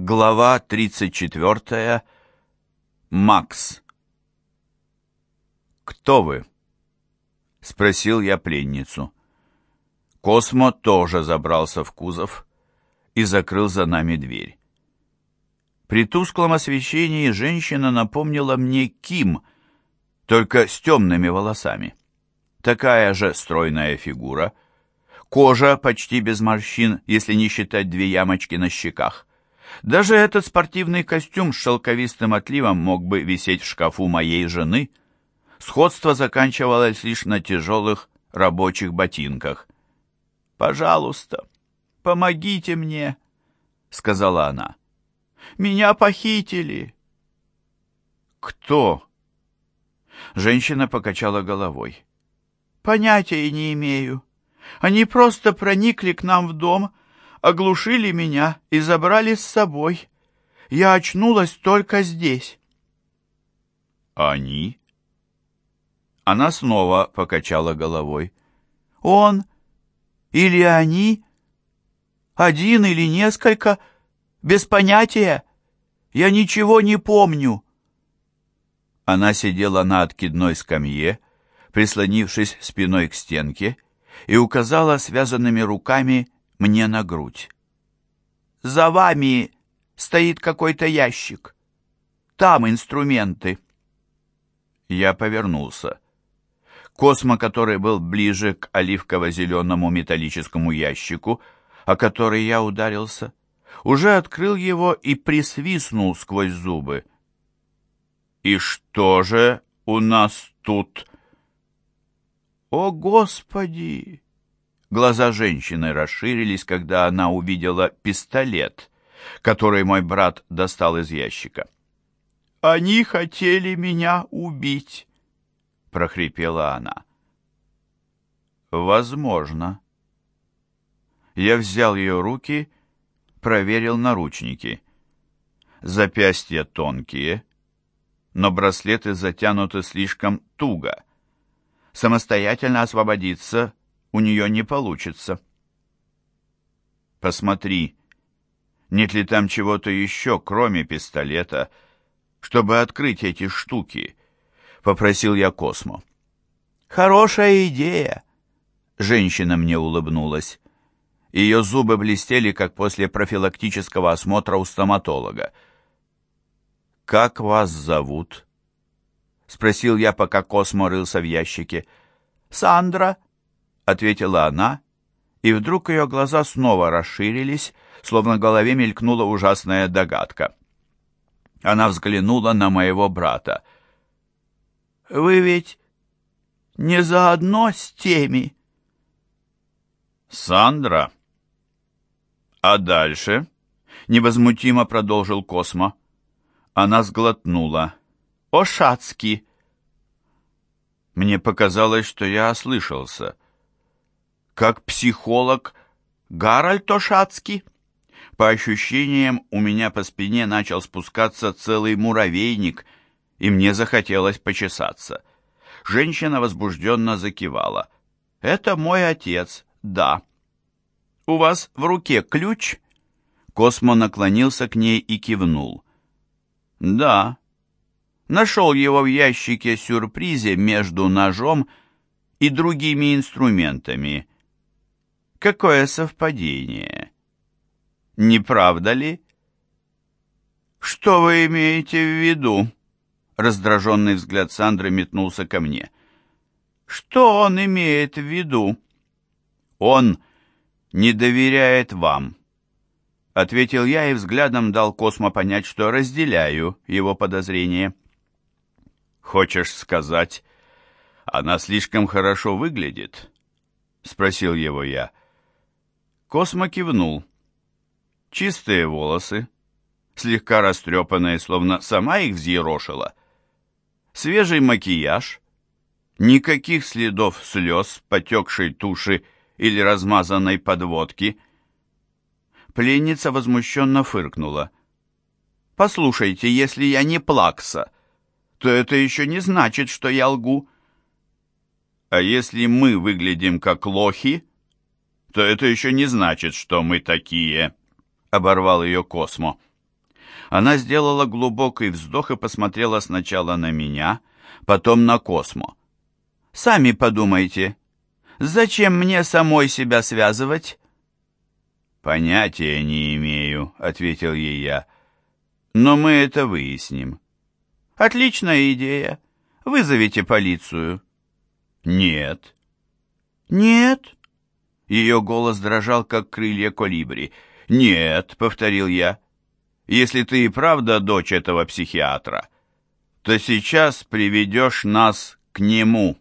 Глава 34. Макс. «Кто вы?» — спросил я пленницу. Космо тоже забрался в кузов и закрыл за нами дверь. При тусклом освещении женщина напомнила мне Ким, только с темными волосами. Такая же стройная фигура, кожа почти без морщин, если не считать две ямочки на щеках. Даже этот спортивный костюм с шелковистым отливом мог бы висеть в шкафу моей жены. Сходство заканчивалось лишь на тяжелых рабочих ботинках. «Пожалуйста, помогите мне», — сказала она. «Меня похитили». «Кто?» Женщина покачала головой. «Понятия не имею. Они просто проникли к нам в дом, оглушили меня и забрали с собой. Я очнулась только здесь». «Они?» Она снова покачала головой. «Он или они? Один или несколько? Без понятия? Я ничего не помню». Она сидела на откидной скамье, прислонившись спиной к стенке, и указала связанными руками мне на грудь. «За вами стоит какой-то ящик. Там инструменты». Я повернулся. Космо, который был ближе к оливково-зеленому металлическому ящику, о который я ударился, уже открыл его и присвистнул сквозь зубы. «И что же у нас тут?» «О, Господи!» Глаза женщины расширились, когда она увидела пистолет, который мой брат достал из ящика. «Они хотели меня убить», — прохрипела она. «Возможно». Я взял ее руки, проверил наручники. Запястья тонкие, но браслеты затянуты слишком туго. Самостоятельно освободиться у нее не получится. Посмотри, нет ли там чего-то еще, кроме пистолета, чтобы открыть эти штуки, — попросил я Космо. Хорошая идея. Женщина мне улыбнулась. Ее зубы блестели, как после профилактического осмотра у стоматолога. «Как вас зовут?» — спросил я, пока Космо рылся в ящике. «Сандра», ответила она, и вдруг ее глаза снова расширились, словно в голове мелькнула ужасная догадка. Она взглянула на моего брата. «Вы ведь не заодно с теми?» «Сандра?» «А дальше?» — невозмутимо продолжил Космо. Она сглотнула. «Ошацкий!» Мне показалось, что я ослышался — как психолог Гарольд Ошацкий. По ощущениям, у меня по спине начал спускаться целый муравейник, и мне захотелось почесаться. Женщина возбужденно закивала. «Это мой отец, да». «У вас в руке ключ?» Космо наклонился к ней и кивнул. «Да». Нашел его в ящике-сюрпризе между ножом и другими инструментами. Какое совпадение! Не правда ли? Что вы имеете в виду? Раздраженный взгляд Сандры метнулся ко мне. Что он имеет в виду? Он не доверяет вам. Ответил я и взглядом дал Космо понять, что разделяю его подозрения. «Хочешь сказать, она слишком хорошо выглядит?» — спросил его я. Космо кивнул. Чистые волосы, слегка растрепанные, словно сама их взъерошила. Свежий макияж, никаких следов слез, потекшей туши или размазанной подводки. Пленница возмущенно фыркнула. «Послушайте, если я не плакса, то это еще не значит, что я лгу». «А если мы выглядим как лохи?» То это еще не значит, что мы такие», — оборвал ее Космо. Она сделала глубокий вздох и посмотрела сначала на меня, потом на Космо. «Сами подумайте, зачем мне самой себя связывать?» «Понятия не имею», — ответил ей я. «Но мы это выясним». «Отличная идея. Вызовите полицию». «Нет». «Нет?» Ее голос дрожал, как крылья колибри. «Нет», — повторил я. «Если ты и правда дочь этого психиатра, то сейчас приведешь нас к нему».